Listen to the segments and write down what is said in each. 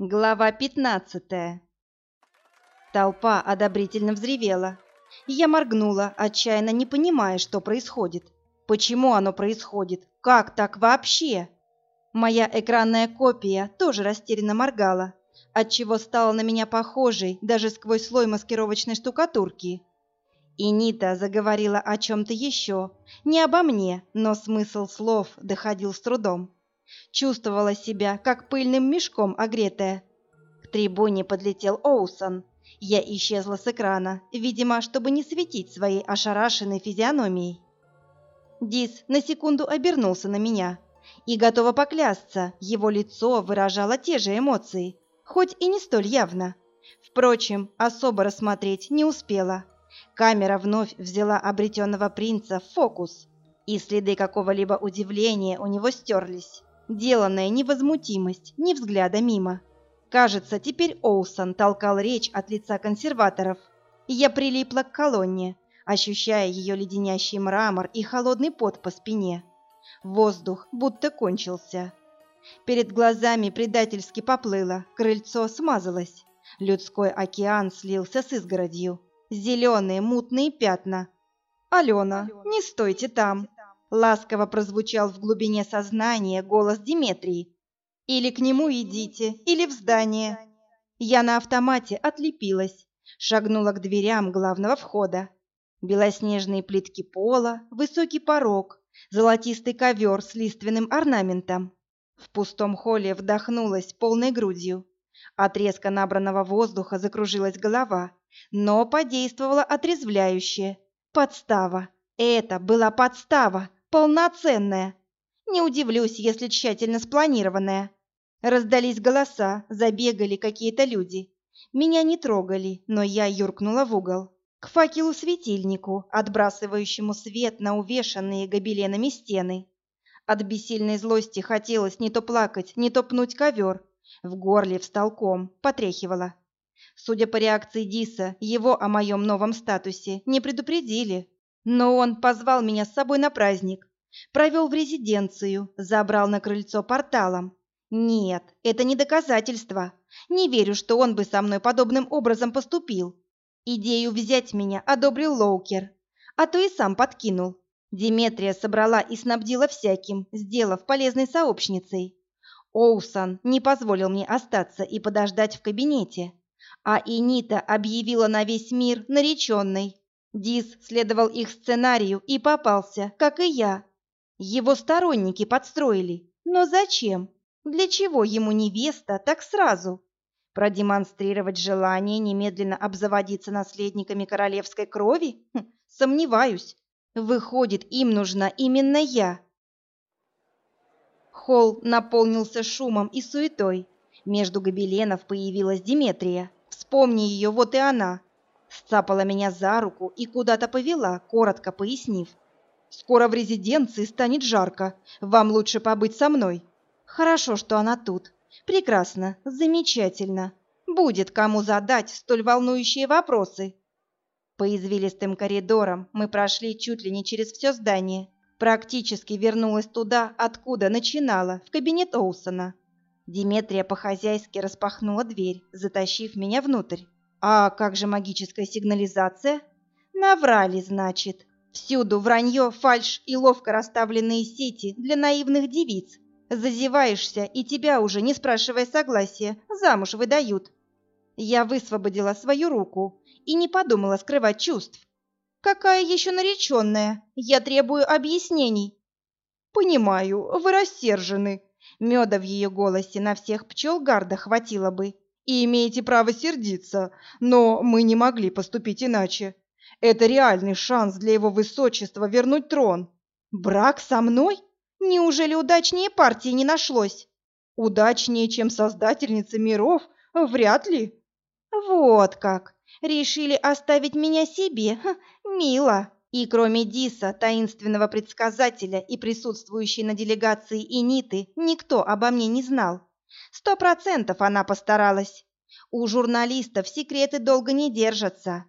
Глава 15. Толпа одобрительно взревела. Я моргнула, отчаянно не понимая, что происходит. Почему оно происходит? Как так вообще? Моя экранная копия тоже растерянно моргала, отчего стала на меня похожей даже сквозь слой маскировочной штукатурки. И Нита заговорила о чем-то еще, не обо мне, но смысл слов доходил с трудом. Чувствовала себя, как пыльным мешком огретая. К трибуне подлетел Оусон. Я исчезла с экрана, видимо, чтобы не светить своей ошарашенной физиономией. Дис на секунду обернулся на меня. И готова поклясться, его лицо выражало те же эмоции, хоть и не столь явно. Впрочем, особо рассмотреть не успела. Камера вновь взяла обретенного принца в фокус, и следы какого-либо удивления у него стерлись деланная невозмутимость, ни взгляда мимо. Кажется, теперь Оусон толкал речь от лица консерваторов. Я прилипла к колонне, ощущая ее леденящий мрамор и холодный пот по спине. Воздух будто кончился. Перед глазами предательски поплыло, крыльцо смазалось. Людской океан слился с изгородью. Зеленые мутные пятна. «Алена, не стойте там!» Ласково прозвучал в глубине сознания голос Диметрии. «Или к нему идите, или в здание». Я на автомате отлепилась, шагнула к дверям главного входа. Белоснежные плитки пола, высокий порог, золотистый ковер с лиственным орнаментом. В пустом холле вдохнулась полной грудью. От резко набранного воздуха закружилась голова, но подействовала отрезвляюще. Подстава. Это была подстава полноценная. Не удивлюсь, если тщательно спланированная. Раздались голоса, забегали какие-то люди. Меня не трогали, но я юркнула в угол. К факелу-светильнику, отбрасывающему свет на увешанные гобеленами стены. От бессильной злости хотелось не то плакать, не то пнуть ковер. В горле встал ком, потряхивало. Судя по реакции Диса, его о моем новом статусе не предупредили. Но он позвал меня с собой на праздник, провел в резиденцию, забрал на крыльцо порталом. Нет, это не доказательство. Не верю, что он бы со мной подобным образом поступил. Идею взять меня одобрил Лоукер, а то и сам подкинул. Диметрия собрала и снабдила всяким, сделав полезной сообщницей. Оусон не позволил мне остаться и подождать в кабинете, а Инита объявила на весь мир нареченной. Дис следовал их сценарию и попался, как и я. Его сторонники подстроили. Но зачем? Для чего ему невеста так сразу? Продемонстрировать желание немедленно обзаводиться наследниками королевской крови? Хм, сомневаюсь. Выходит, им нужна именно я. Холл наполнился шумом и суетой. Между гобеленов появилась Диметрия. Вспомни ее, вот и она. Сцапала меня за руку и куда-то повела, коротко пояснив. «Скоро в резиденции станет жарко. Вам лучше побыть со мной». «Хорошо, что она тут. Прекрасно, замечательно. Будет кому задать столь волнующие вопросы». По извилистым коридорам мы прошли чуть ли не через все здание. Практически вернулась туда, откуда начинала, в кабинет Оусона. Диметрия по-хозяйски распахнула дверь, затащив меня внутрь. А как же магическая сигнализация? Наврали, значит. Всюду вранье, фальшь и ловко расставленные сети для наивных девиц. Зазеваешься, и тебя уже, не спрашивая согласия, замуж выдают. Я высвободила свою руку и не подумала скрывать чувств. Какая еще нареченная? Я требую объяснений. Понимаю, вы рассержены. Меда в ее голосе на всех пчел гарда хватило бы и имеете право сердиться, но мы не могли поступить иначе. Это реальный шанс для его высочества вернуть трон. Брак со мной? Неужели удачнее партии не нашлось? Удачнее, чем создательница миров? Вряд ли. Вот как. Решили оставить меня себе? Ха, мило. И кроме Диса, таинственного предсказателя и присутствующей на делегации Иниты, никто обо мне не знал. Сто процентов она постаралась. У журналистов секреты долго не держатся.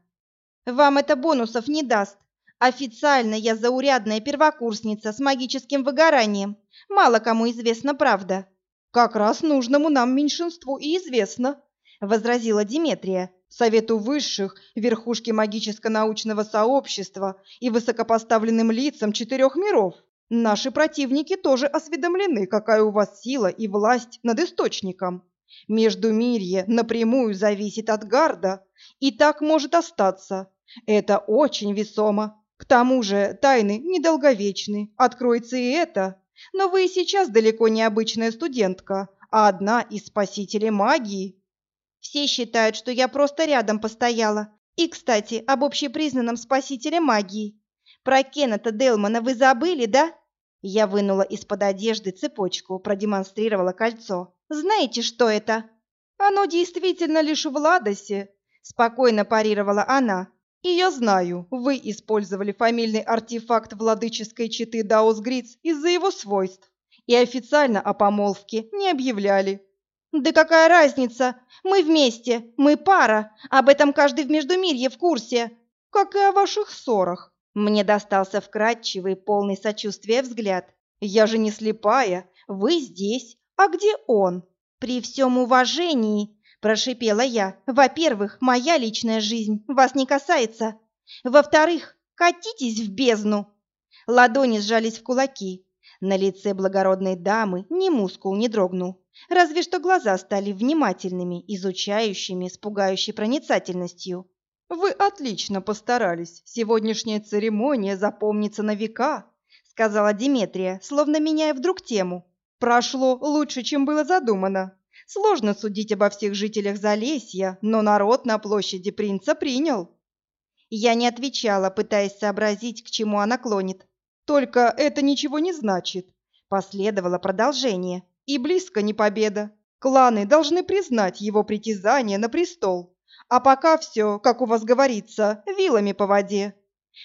Вам это бонусов не даст. Официально я заурядная первокурсница с магическим выгоранием. Мало кому известна правда. как раз нужному нам меньшинству и известно, возразила Диметрия. Совету высших, верхушке магическо-научного сообщества и высокопоставленным лицам четырех миров. Наши противники тоже осведомлены, какая у вас сила и власть над источником. Междумирье напрямую зависит от Гарда, и так может остаться. Это очень весомо. К тому же тайны недолговечны, откроется и это. Но вы сейчас далеко не обычная студентка, а одна из спасителей магии. Все считают, что я просто рядом постояла. И, кстати, об общепризнанном спасителе магии. Про Кеннета Делмана вы забыли, да? Я вынула из-под одежды цепочку, продемонстрировала кольцо. Знаете, что это? Оно действительно лишь в Ладосе, спокойно парировала она. И я знаю, вы использовали фамильный артефакт владыческой четы Даус Гриц из-за его свойств и официально о помолвке не объявляли. Да какая разница? Мы вместе, мы пара. Об этом каждый в Междумирье в курсе. Как и о ваших ссорах. Мне достался вкрадчивый, полный сочувствия взгляд. Я же не слепая. Вы здесь. А где он? При всем уважении, прошипела я. Во-первых, моя личная жизнь вас не касается. Во-вторых, катитесь в бездну. Ладони сжались в кулаки. На лице благородной дамы ни мускул не дрогнул. Разве что глаза стали внимательными, изучающими, с пугающей проницательностью. «Вы отлично постарались. Сегодняшняя церемония запомнится на века», — сказала Диметрия, словно меняя вдруг тему. «Прошло лучше, чем было задумано. Сложно судить обо всех жителях Залесья, но народ на площади принца принял». Я не отвечала, пытаясь сообразить, к чему она клонит. «Только это ничего не значит». Последовало продолжение. И близко не победа. Кланы должны признать его притязание на престол. А пока все, как у вас говорится, вилами по воде.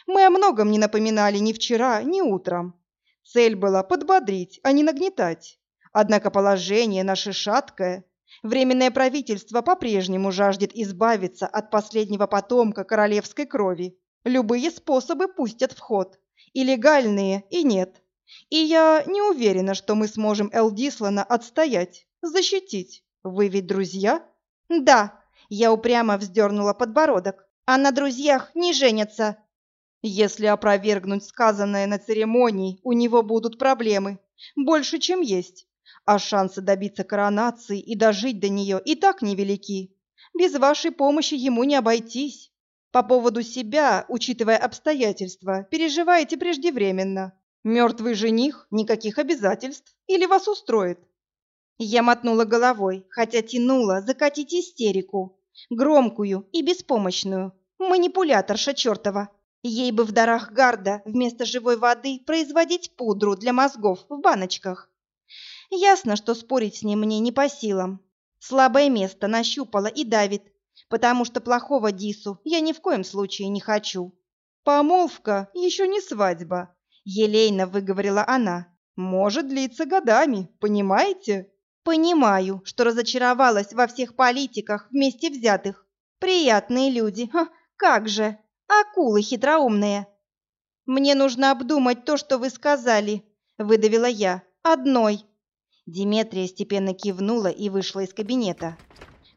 Мы о многом не напоминали ни вчера, ни утром. Цель была подбодрить, а не нагнетать. Однако положение наше шаткое. Временное правительство по-прежнему жаждет избавиться от последнего потомка королевской крови. Любые способы пустят в ход. И легальные, и нет. И я не уверена, что мы сможем Элдислана отстоять, защитить. Вы ведь друзья? Да, я упрямо вздернула подбородок. А на друзьях не женятся. Если опровергнуть сказанное на церемонии, у него будут проблемы. Больше, чем есть. А шансы добиться коронации и дожить до нее и так невелики. Без вашей помощи ему не обойтись. По поводу себя, учитывая обстоятельства, переживаете преждевременно. Мертвый жених, никаких обязательств. Или вас устроит?» Я мотнула головой, хотя тянула закатить истерику. Громкую и беспомощную. Манипуляторша чертова. Ей бы в дарах гарда вместо живой воды производить пудру для мозгов в баночках. Ясно, что спорить с ним мне не по силам. Слабое место нащупала и давит, потому что плохого Дису я ни в коем случае не хочу. Помолвка еще не свадьба, елейно выговорила она. Может длиться годами, понимаете? Понимаю, что разочаровалась во всех политиках вместе взятых. Приятные люди, Ха, как же, акулы хитроумные. Мне нужно обдумать то, что вы сказали, выдавила я. Одной. Диметрия степенно кивнула и вышла из кабинета.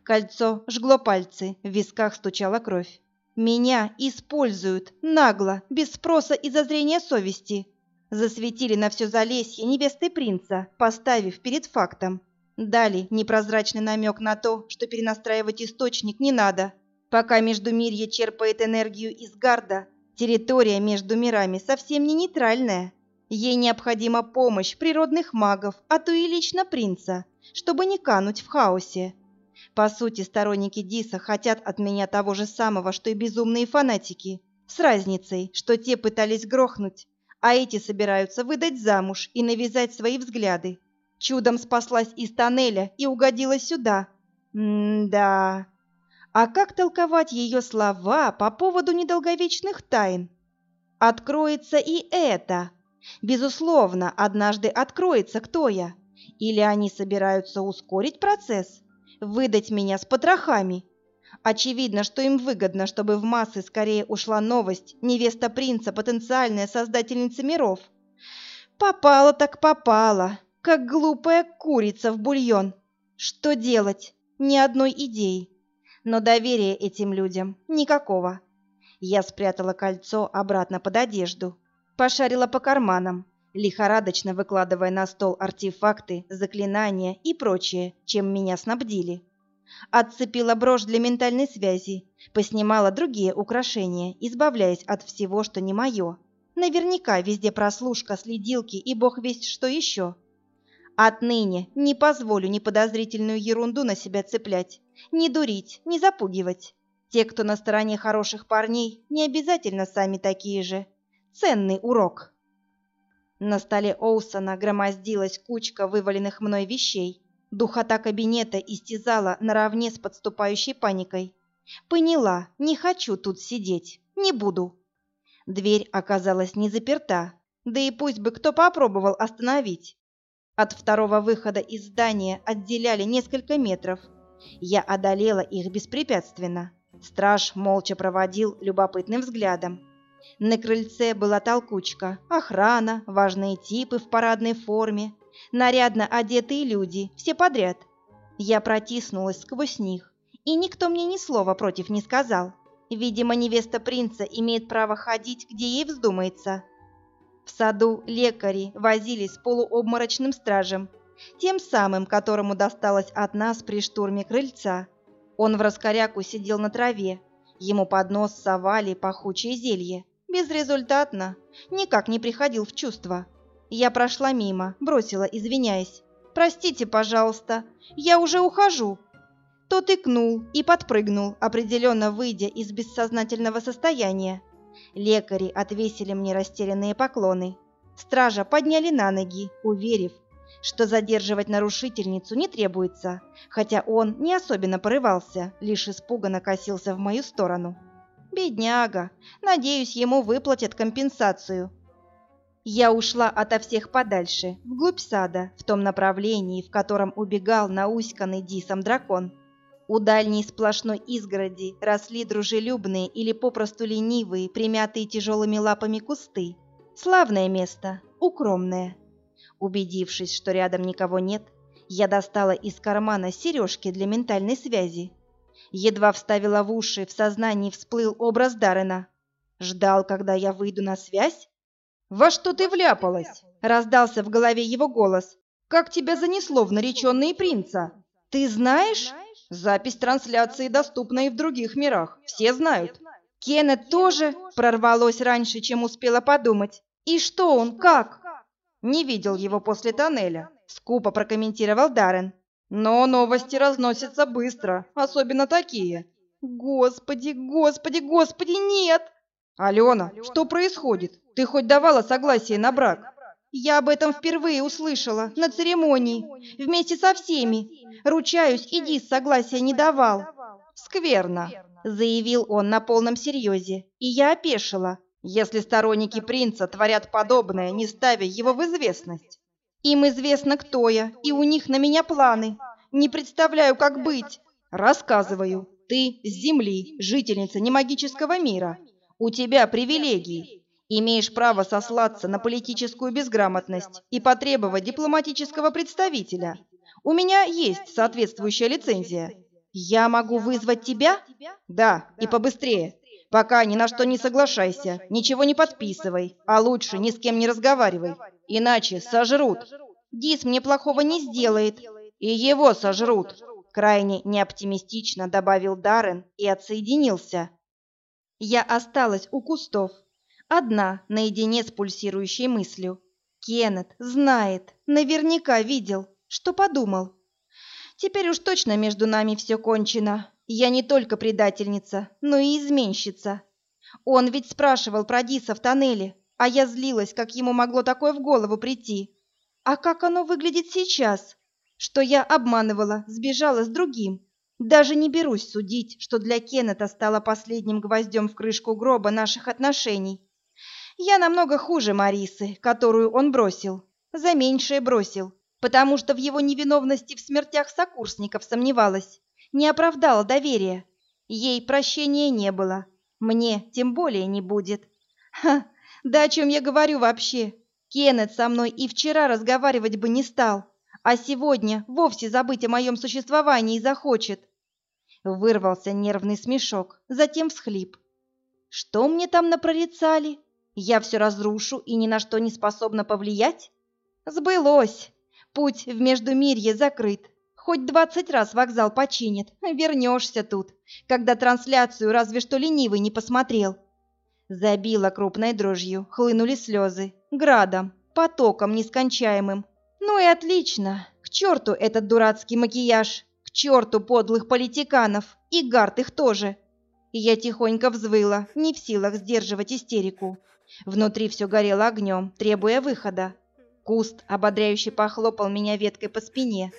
Кольцо жгло пальцы, в висках стучала кровь. Меня используют нагло, без спроса и зазрения совести. Засветили на все Залесье невесты принца, поставив перед фактом. Дали непрозрачный намек на то, что перенастраивать источник не надо. Пока Междумирье черпает энергию из Гарда, территория между мирами совсем не нейтральная. Ей необходима помощь природных магов, а то и лично принца, чтобы не кануть в хаосе. По сути, сторонники Диса хотят от меня того же самого, что и безумные фанатики, с разницей, что те пытались грохнуть, а эти собираются выдать замуж и навязать свои взгляды. Чудом спаслась из тоннеля и угодила сюда. М-да. А как толковать ее слова по поводу недолговечных тайн? Откроется и это. Безусловно, однажды откроется, кто я. Или они собираются ускорить процесс? выдать меня с потрохами. Очевидно, что им выгодно, чтобы в массы скорее ушла новость «Невеста принца – потенциальная создательница миров». Попала так попала. Как глупая курица в бульон. Что делать? Ни одной идеи. Но доверия этим людям никакого. Я спрятала кольцо обратно под одежду, пошарила по карманам, лихорадочно выкладывая на стол артефакты, заклинания и прочее, чем меня снабдили. Отцепила брошь для ментальной связи, поснимала другие украшения, избавляясь от всего, что не мое. Наверняка везде прослушка, следилки и бог весть что еще. Отныне не позволю ни подозрительную ерунду на себя цеплять, ни дурить, ни запугивать. Те, кто на стороне хороших парней, не обязательно сами такие же. Ценный урок. На столе Оусона громоздилась кучка вываленных мной вещей. Духота кабинета истязала наравне с подступающей паникой. Поняла, не хочу тут сидеть, не буду. Дверь оказалась не заперта, да и пусть бы кто попробовал остановить. От второго выхода из здания отделяли несколько метров. Я одолела их беспрепятственно. Страж молча проводил любопытным взглядом. На крыльце была толкучка, охрана, важные типы в парадной форме, нарядно одетые люди, все подряд. Я протиснулась сквозь них, и никто мне ни слова против не сказал. Видимо, невеста принца имеет право ходить, где ей вздумается. В саду лекари возились с полуобморочным стражем, тем самым, которому досталось от нас при штурме крыльца. Он в раскоряку сидел на траве, ему под нос совали пахучее зелье. Безрезультатно, никак не приходил в чувство. Я прошла мимо, бросила, извиняясь. «Простите, пожалуйста, я уже ухожу». Тот икнул и подпрыгнул, определенно выйдя из бессознательного состояния. Лекари отвесили мне растерянные поклоны. Стража подняли на ноги, уверив, что задерживать нарушительницу не требуется, хотя он не особенно порывался, лишь испуганно косился в мою сторону. Бедняга, надеюсь, ему выплатят компенсацию. Я ушла ото всех подальше, вглубь сада, в том направлении, в котором убегал науськанный дисом дракон. У дальней сплошной изгороди росли дружелюбные или попросту ленивые, примятые тяжелыми лапами кусты. Славное место, укромное. Убедившись, что рядом никого нет, я достала из кармана сережки для ментальной связи. Едва вставила в уши, в сознании всплыл образ Дарена. Ждал, когда я выйду на связь? «Во что ты вляпалась?» — раздался в голове его голос. «Как тебя занесло в нареченные принца?» «Ты знаешь?» «Запись трансляции доступна и в других мирах. Все знают». «Кеннет тоже?» — прорвалось раньше, чем успела подумать. «И что он, как?» «Не видел его после тоннеля», — скупо прокомментировал Даррен. «Но новости разносятся быстро, особенно такие». «Господи, господи, господи, нет!» «Алена, что происходит? Ты хоть давала согласие на брак?» «Я об этом впервые услышала, на церемонии, вместе со всеми. Ручаюсь, иди согласия не давал». «Скверно», — заявил он на полном серьезе, и я опешила, если сторонники принца творят подобное, не ставя его в известность. «Им известно, кто я, и у них на меня планы. Не представляю, как быть». «Рассказываю. Ты с Земли, жительница немагического мира. У тебя привилегии. Имеешь право сослаться на политическую безграмотность и потребовать дипломатического представителя. У меня есть соответствующая лицензия. Я могу вызвать тебя? Да, и побыстрее. Пока ни на что не соглашайся, ничего не подписывай, а лучше ни с кем не разговаривай, иначе сожрут. Дис мне плохого не сделает. И его сожрут. Крайне неоптимистично добавил Даррен и отсоединился. Я осталась у кустов, одна, наедине с пульсирующей мыслью. Кеннет знает, наверняка видел, что подумал. Теперь уж точно между нами все кончено. Я не только предательница, но и изменщица. Он ведь спрашивал про Диса в тоннеле, а я злилась, как ему могло такое в голову прийти. А как оно выглядит сейчас? Что я обманывала, сбежала с другим. Даже не берусь судить, что для Кеннета стало последним гвоздем в крышку гроба наших отношений. Я намного хуже Марисы, которую он бросил. За меньшее бросил, потому что в его невиновности в смертях сокурсников сомневалась. Не оправдала доверия. Ей прощения не было. Мне тем более не будет. Ха, да о чем я говорю вообще? Кеннет со мной и вчера разговаривать бы не стал, а сегодня вовсе забыть о моем существовании захочет. Вырвался нервный смешок, затем всхлип. Что мне там напрорицали? Я все разрушу и ни на что не способна повлиять? Сбылось. Путь в Междумирье закрыт. Хоть двадцать раз вокзал починит, вернешься тут, когда трансляцию разве что ленивый не посмотрел. Забила крупной дрожью, хлынули слезы, градом, потоком нескончаемым. Ну и отлично, к черту этот дурацкий макияж, к черту подлых политиканов, и гард их тоже. Я тихонько взвыла, не в силах сдерживать истерику. Внутри все горело огнем, требуя выхода. Куст ободряюще похлопал меня веткой по спине.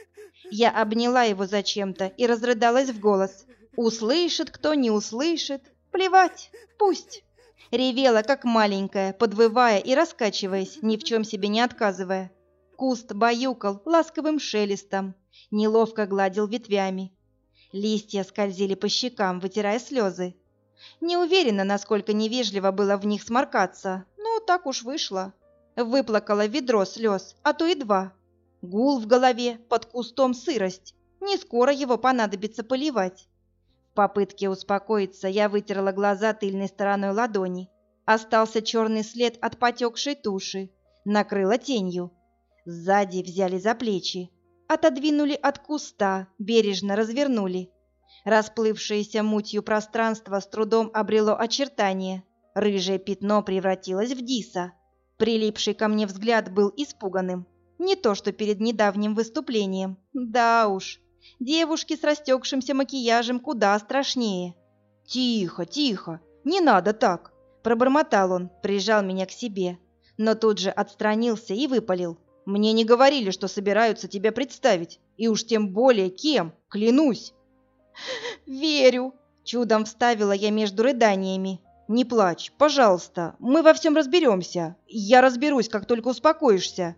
Я обняла его зачем-то и разрыдалась в голос. Услышит кто, не услышит. Плевать, пусть ревела, как маленькая, подвывая и раскачиваясь, ни в чем себе не отказывая. Куст баюкал ласковым шелестом, неловко гладил ветвями. Листья скользили по щекам, вытирая слезы. Не уверена, насколько невежливо было в них сморкаться, но так уж вышло. Выплакала ведро слез, а то и два. Гул в голове, под кустом сырость. Не скоро его понадобится поливать попытке успокоиться я вытерла глаза тыльной стороной ладони. Остался черный след от потекшей туши. Накрыла тенью. Сзади взяли за плечи. Отодвинули от куста, бережно развернули. Расплывшееся мутью пространство с трудом обрело очертания. Рыжее пятно превратилось в диса. Прилипший ко мне взгляд был испуганным. Не то, что перед недавним выступлением. Да уж, Девушки с растекшимся макияжем куда страшнее. «Тихо, тихо, не надо так!» Пробормотал он, прижал меня к себе, но тут же отстранился и выпалил. «Мне не говорили, что собираются тебя представить, и уж тем более кем, клянусь!» «Верю!» — чудом вставила я между рыданиями. «Не плачь, пожалуйста, мы во всем разберемся. Я разберусь, как только успокоишься».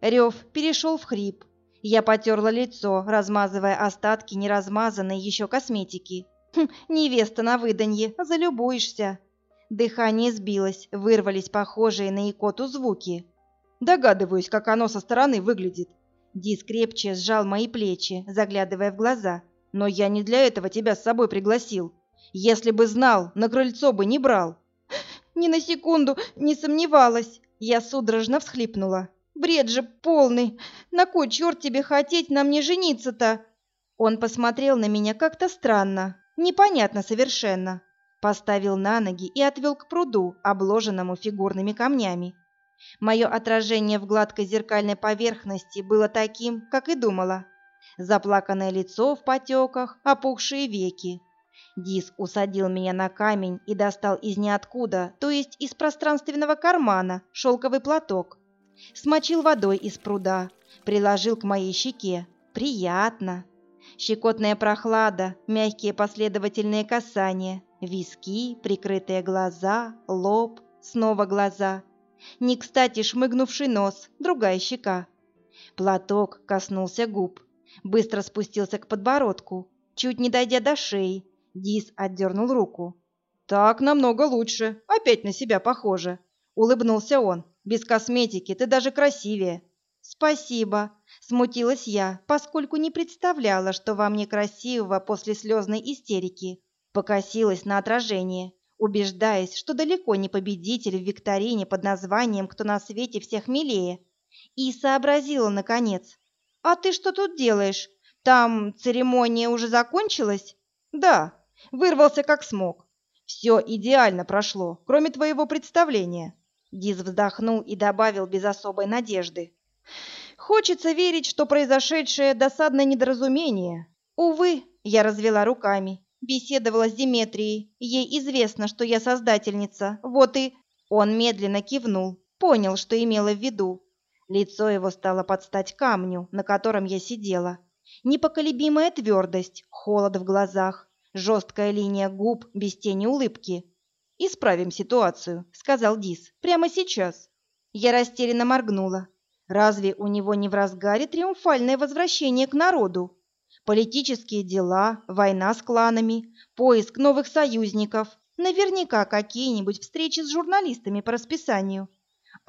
Рев перешел в хрип, я потерла лицо, размазывая остатки неразмазанной еще косметики. Хм, невеста на выданье, залюбуешься. Дыхание сбилось, вырвались похожие на икоту звуки. Догадываюсь, как оно со стороны выглядит. Дис крепче сжал мои плечи, заглядывая в глаза. Но я не для этого тебя с собой пригласил. Если бы знал, на крыльцо бы не брал. Ни на секунду не сомневалась. Я судорожно всхлипнула. Бред же полный. На кой черт тебе хотеть на мне жениться-то? Он посмотрел на меня как-то странно, непонятно совершенно. Поставил на ноги и отвел к пруду, обложенному фигурными камнями. Мое отражение в гладкой зеркальной поверхности было таким, как и думала. Заплаканное лицо в потеках, опухшие веки. Дис усадил меня на камень и достал из ниоткуда, то есть из пространственного кармана, шелковый платок смочил водой из пруда, приложил к моей щеке. Приятно. Щекотная прохлада, мягкие последовательные касания, виски, прикрытые глаза, лоб, снова глаза. Не кстати шмыгнувший нос, другая щека. Платок коснулся губ, быстро спустился к подбородку, чуть не дойдя до шеи. Дис отдернул руку. «Так намного лучше, опять на себя похоже», — улыбнулся он. Без косметики ты даже красивее. Спасибо, смутилась я, поскольку не представляла, что во мне красивого после слезной истерики. Покосилась на отражение, убеждаясь, что далеко не победитель в викторине под названием «Кто на свете всех милее». И сообразила, наконец. «А ты что тут делаешь? Там церемония уже закончилась?» «Да, вырвался как смог. Все идеально прошло, кроме твоего представления. Диз вздохнул и добавил без особой надежды. «Хочется верить, что произошедшее досадное недоразумение. Увы, я развела руками, беседовала с Диметрией. Ей известно, что я создательница. Вот и...» Он медленно кивнул, понял, что имела в виду. Лицо его стало под стать камню, на котором я сидела. Непоколебимая твердость, холод в глазах, жесткая линия губ без тени улыбки. «Исправим ситуацию», — сказал Дис. «Прямо сейчас». Я растерянно моргнула. Разве у него не в разгаре триумфальное возвращение к народу? Политические дела, война с кланами, поиск новых союзников, наверняка какие-нибудь встречи с журналистами по расписанию.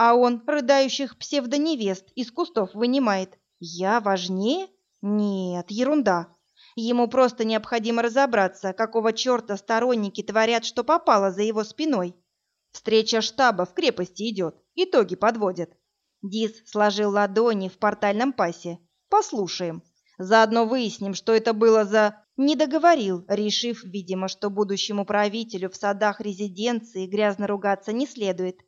А он рыдающих псевдоневест из кустов вынимает. Я важнее? Нет, ерунда. Ему просто необходимо разобраться, какого черта сторонники творят, что попало за его спиной. Встреча штаба в крепости идет, итоги подводят. Дис сложил ладони в портальном пасе. Послушаем. Заодно выясним, что это было за... Не договорил, решив, видимо, что будущему правителю в садах резиденции грязно ругаться не следует.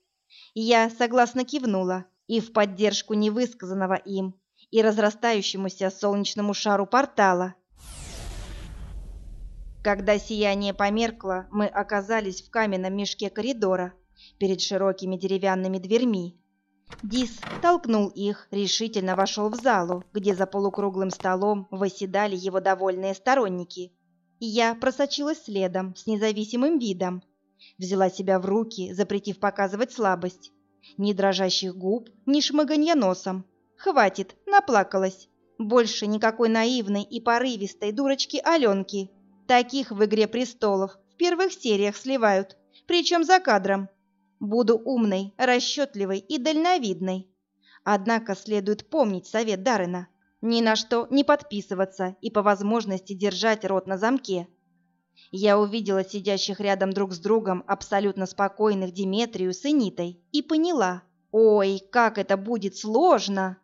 Я согласно кивнула и в поддержку невысказанного им и разрастающемуся солнечному шару портала. Когда сияние померкло, мы оказались в каменном мешке коридора перед широкими деревянными дверьми. Дис толкнул их, решительно вошел в залу, где за полукруглым столом восседали его довольные сторонники. Я просочилась следом с независимым видом. Взяла себя в руки, запретив показывать слабость. Ни дрожащих губ, ни шмыганья носом. Хватит, наплакалась. Больше никакой наивной и порывистой дурочки Аленки, Таких в «Игре престолов» в первых сериях сливают, причем за кадром. Буду умной, расчетливой и дальновидной. Однако следует помнить совет Даррена. Ни на что не подписываться и по возможности держать рот на замке. Я увидела сидящих рядом друг с другом абсолютно спокойных Диметрию с Энитой и поняла, ой, как это будет сложно.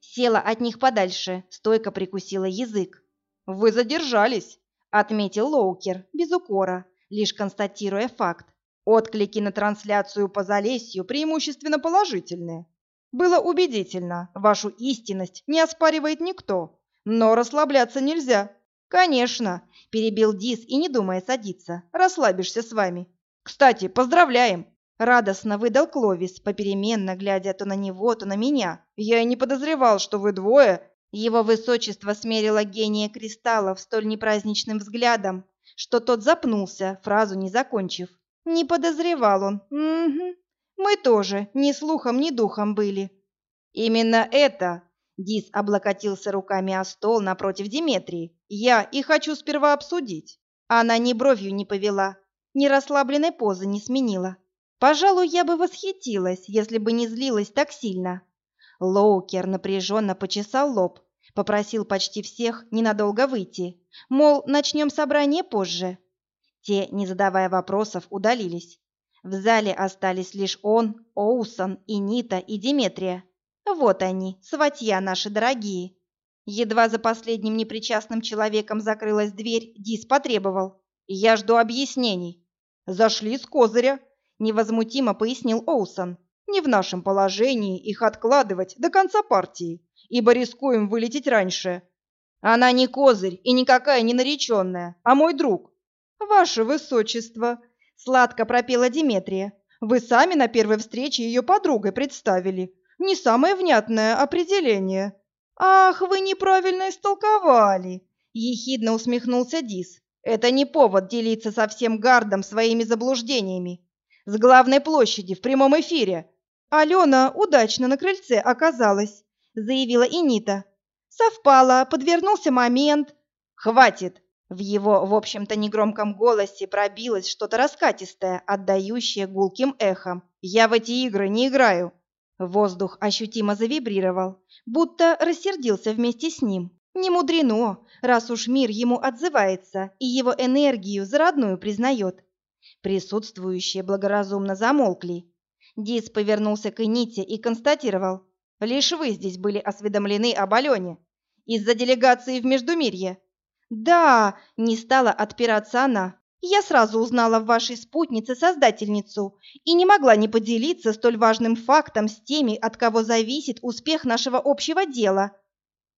Села от них подальше, стойко прикусила язык. «Вы задержались!» отметил Лоукер без укора, лишь констатируя факт. Отклики на трансляцию по Залесью преимущественно положительные. Было убедительно, вашу истинность не оспаривает никто, но расслабляться нельзя. Конечно, перебил Дис и не думая садиться, расслабишься с вами. Кстати, поздравляем. Радостно выдал Кловис, попеременно глядя то на него, то на меня. Я и не подозревал, что вы двое его высочество смерило гения кристаллов столь непраздничным взглядом, что тот запнулся, фразу не закончив. Не подозревал он. Угу. Мы тоже ни слухом, ни духом были. Именно это, Дис облокотился руками о стол напротив Диметрии. Я и хочу сперва обсудить. Она ни бровью не повела, ни расслабленной позы не сменила. Пожалуй, я бы восхитилась, если бы не злилась так сильно. Лоукер напряженно почесал лоб, попросил почти всех ненадолго выйти, мол, начнем собрание позже. Те, не задавая вопросов, удалились. В зале остались лишь он, Оусон, и Нита, и Диметрия. Вот они, сватья наши дорогие. Едва за последним непричастным человеком закрылась дверь, Дис потребовал. «Я жду объяснений». «Зашли с козыря», — невозмутимо пояснил Оусон. Не в нашем положении их откладывать до конца партии, ибо рискуем вылететь раньше. Она не козырь и никакая не нареченная, а мой друг. Ваше высочество, сладко пропела Диметрия. Вы сами на первой встрече ее подругой представили. Не самое внятное определение. Ах, вы неправильно истолковали, ехидно усмехнулся Дис. Это не повод делиться со всем гардом своими заблуждениями. С главной площади в прямом эфире Алена удачно на крыльце оказалась, заявила Инита. Совпало, подвернулся момент. Хватит. В его, в общем-то, негромком голосе пробилось что-то раскатистое, отдающее гулким эхом. Я в эти игры не играю. Воздух ощутимо завибрировал, будто рассердился вместе с ним. Не мудрено, раз уж мир ему отзывается и его энергию за родную признает. Присутствующие благоразумно замолкли, Дис повернулся к Эните и констатировал. «Лишь вы здесь были осведомлены об Алене. Из-за делегации в Междумирье». «Да», — не стала отпираться она. «Я сразу узнала в вашей спутнице создательницу и не могла не поделиться столь важным фактом с теми, от кого зависит успех нашего общего дела».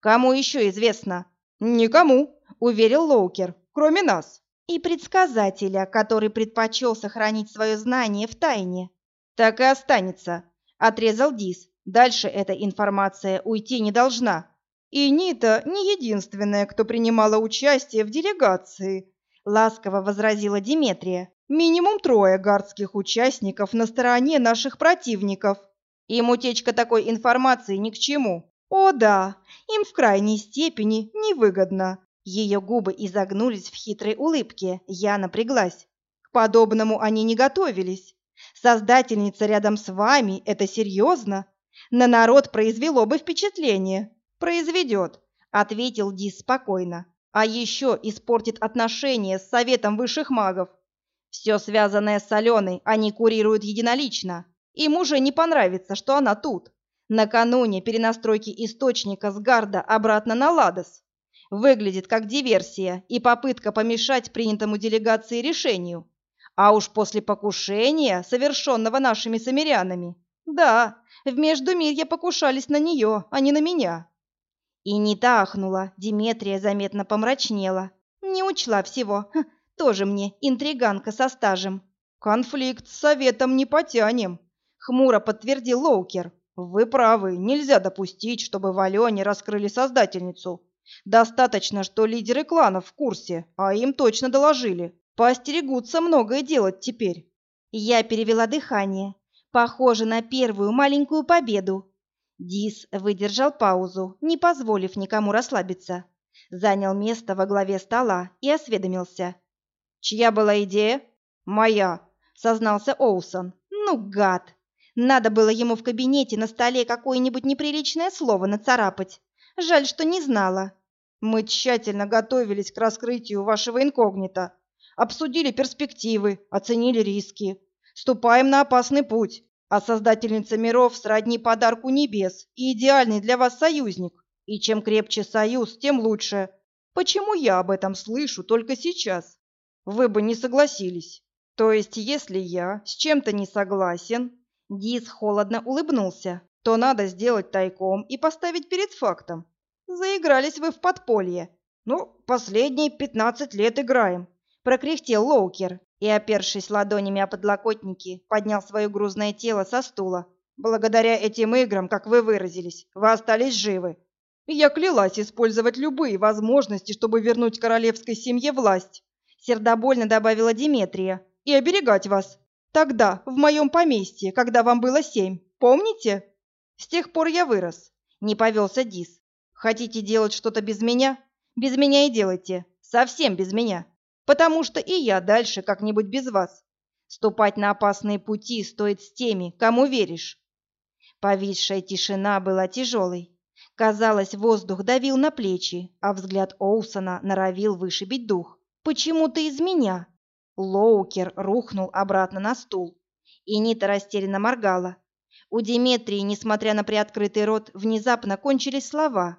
«Кому еще известно?» «Никому», — уверил Лоукер, — «кроме нас». «И предсказателя, который предпочел сохранить свое знание в тайне». Так и останется, отрезал Дис. Дальше эта информация уйти не должна. И Нита не единственная, кто принимала участие в делегации, ласково возразила Диметрия. Минимум трое гардских участников на стороне наших противников. Им утечка такой информации ни к чему. О да, им в крайней степени невыгодно. Ее губы изогнулись в хитрой улыбке, я напряглась. К подобному они не готовились. Создательница рядом с вами – это серьезно? На народ произвело бы впечатление. Произведет, ответил Дис спокойно. А еще испортит отношения с Советом высших магов. Все связанное с Аленой они курируют единолично. Им уже не понравится, что она тут. Накануне перенастройки источника с Гарда обратно на Ладос. Выглядит как диверсия и попытка помешать принятому делегации решению. А уж после покушения, совершенного нашими самирянами, да, в Междумирье покушались на нее, а не на меня. И не тахнула, Диметрия заметно помрачнела. Не учла всего. Ха, тоже мне интриганка со стажем. Конфликт с советом не потянем, хмуро подтвердил Лоукер. Вы правы, нельзя допустить, чтобы в Алене раскрыли создательницу. Достаточно, что лидеры кланов в курсе, а им точно доложили. Поостерегутся многое делать теперь. Я перевела дыхание. Похоже на первую маленькую победу. Дис выдержал паузу, не позволив никому расслабиться. Занял место во главе стола и осведомился. «Чья была идея?» «Моя», — сознался Оусон. «Ну, гад! Надо было ему в кабинете на столе какое-нибудь неприличное слово нацарапать. Жаль, что не знала». «Мы тщательно готовились к раскрытию вашего инкогнито», обсудили перспективы, оценили риски. Ступаем на опасный путь, а создательница миров сродни подарку небес и идеальный для вас союзник. И чем крепче союз, тем лучше. Почему я об этом слышу только сейчас? Вы бы не согласились. То есть, если я с чем-то не согласен, Дис холодно улыбнулся, то надо сделать тайком и поставить перед фактом. Заигрались вы в подполье. Ну, последние пятнадцать лет играем прокряхтел Лоукер и, опершись ладонями о подлокотники, поднял свое грузное тело со стула. Благодаря этим играм, как вы выразились, вы остались живы. Я клялась использовать любые возможности, чтобы вернуть королевской семье власть, сердобольно добавила Диметрия, и оберегать вас. Тогда, в моем поместье, когда вам было семь, помните? С тех пор я вырос. Не повелся Дис. Хотите делать что-то без меня? Без меня и делайте. Совсем без меня потому что и я дальше как-нибудь без вас. Ступать на опасные пути стоит с теми, кому веришь. Повисшая тишина была тяжелой. Казалось, воздух давил на плечи, а взгляд Оусона норовил вышибить дух. «Почему ты из меня?» Лоукер рухнул обратно на стул. И Нита растерянно моргала. У Диметрии, несмотря на приоткрытый рот, внезапно кончились слова.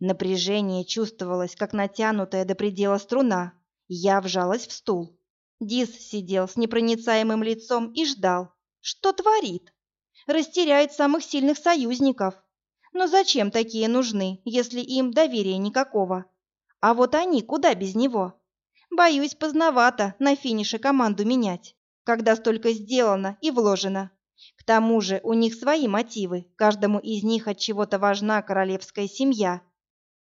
Напряжение чувствовалось, как натянутая до предела струна. Я вжалась в стул. Дис сидел с непроницаемым лицом и ждал. Что творит? Растеряет самых сильных союзников. Но зачем такие нужны, если им доверия никакого? А вот они куда без него? Боюсь, поздновато на финише команду менять, когда столько сделано и вложено. К тому же у них свои мотивы, каждому из них от чего-то важна королевская семья.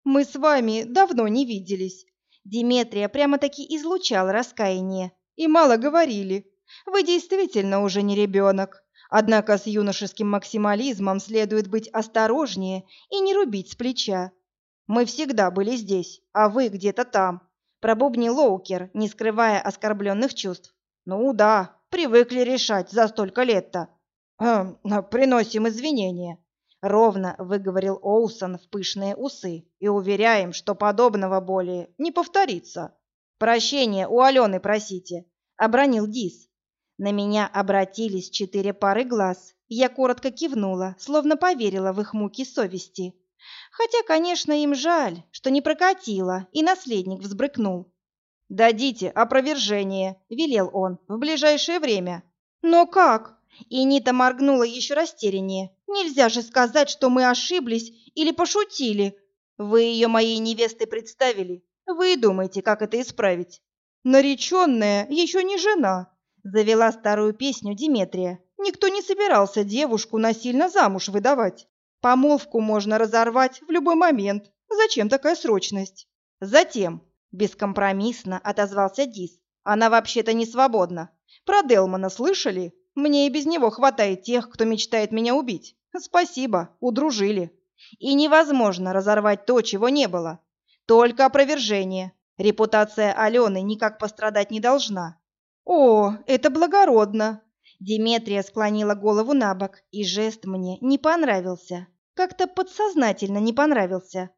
Мы с вами давно не виделись, Диметрия прямо-таки излучала раскаяние. И мало говорили. Вы действительно уже не ребенок. Однако с юношеским максимализмом следует быть осторожнее и не рубить с плеча. Мы всегда были здесь, а вы где-то там. Пробубнил Лоукер, не скрывая оскорбленных чувств. Ну да, привыкли решать за столько лет-то. Э, приносим извинения. Ровно выговорил Оусон в пышные усы и уверяем, что подобного более не повторится. Прощения у Алены просите, обронил Дис. На меня обратились четыре пары глаз. Я коротко кивнула, словно поверила в их муки совести. Хотя, конечно, им жаль, что не прокатило, и наследник взбрыкнул. «Дадите опровержение», — велел он, — «в ближайшее время». «Но как?» И Нита моргнула еще растеряннее. «Нельзя же сказать, что мы ошиблись или пошутили. Вы ее моей невестой представили. Вы думаете, как это исправить?» «Нареченная еще не жена», — завела старую песню Диметрия. «Никто не собирался девушку насильно замуж выдавать. Помолвку можно разорвать в любой момент. Зачем такая срочность?» «Затем», — бескомпромиссно отозвался Дис, — «она вообще-то не свободна. Про Делмана слышали?» Мне и без него хватает тех, кто мечтает меня убить. Спасибо, удружили. И невозможно разорвать то, чего не было. Только опровержение. Репутация Алены никак пострадать не должна. О, это благородно. Диметрия склонила голову на бок, и жест мне не понравился. Как-то подсознательно не понравился.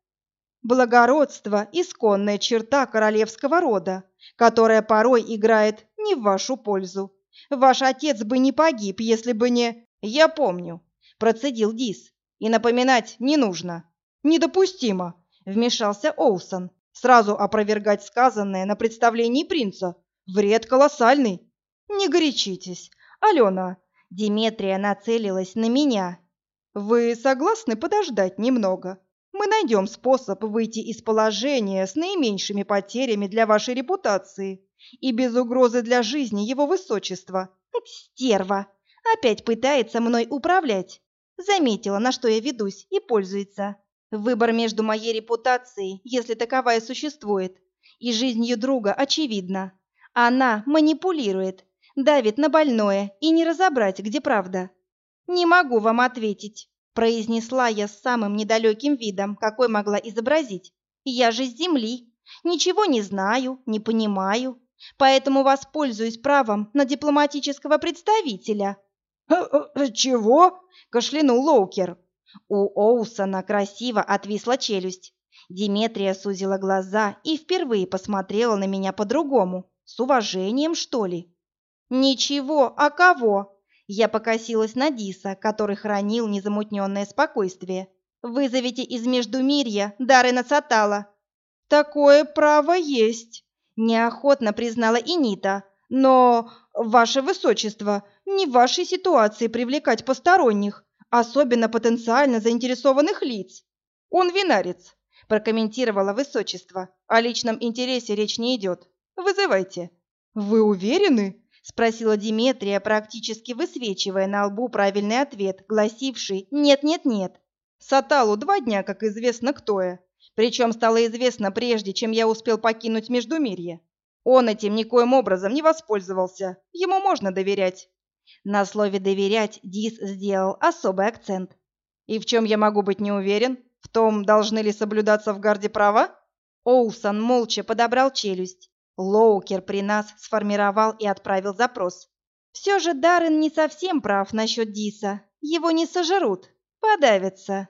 Благородство – исконная черта королевского рода, которая порой играет не в вашу пользу. Ваш отец бы не погиб, если бы не... Я помню, процедил Дис. И напоминать не нужно. Недопустимо, вмешался Оусон. Сразу опровергать сказанное на представлении принца. Вред колоссальный. Не горячитесь. Алена, Диметрия нацелилась на меня. Вы согласны подождать немного? Мы найдем способ выйти из положения с наименьшими потерями для вашей репутации и без угрозы для жизни его высочества. Стерва! Опять пытается мной управлять. Заметила, на что я ведусь, и пользуется. Выбор между моей репутацией, если таковая существует, и жизнью друга очевидно. Она манипулирует, давит на больное, и не разобрать, где правда. Не могу вам ответить, произнесла я с самым недалеким видом, какой могла изобразить. Я же с земли, ничего не знаю, не понимаю, поэтому воспользуюсь правом на дипломатического представителя. «Э, э, «Чего?» – кашлянул Лоукер. У Оусона красиво отвисла челюсть. Диметрия сузила глаза и впервые посмотрела на меня по-другому, с уважением, что ли. «Ничего, а кого?» Я покосилась на Диса, который хранил незамутненное спокойствие. «Вызовите из Междумирья Даррена Цатала». «Такое право есть», – неохотно признала Инита. «Но, ваше высочество, не в вашей ситуации привлекать посторонних, особенно потенциально заинтересованных лиц. Он винарец, прокомментировало высочество. О личном интересе речь не идет. Вызывайте. Вы уверены? спросила Диметрия, практически высвечивая на лбу правильный ответ, гласивший «нет-нет-нет». Саталу два дня, как известно, кто я. Причем стало известно прежде, чем я успел покинуть Междумирье. Он этим никоим образом не воспользовался. Ему можно доверять. На слове «доверять» Дис сделал особый акцент. «И в чем я могу быть не уверен? В том, должны ли соблюдаться в гарде права?» Оусон молча подобрал челюсть. Лоукер при нас сформировал и отправил запрос. Все же Даррен не совсем прав насчет Диса. Его не сожрут, подавятся.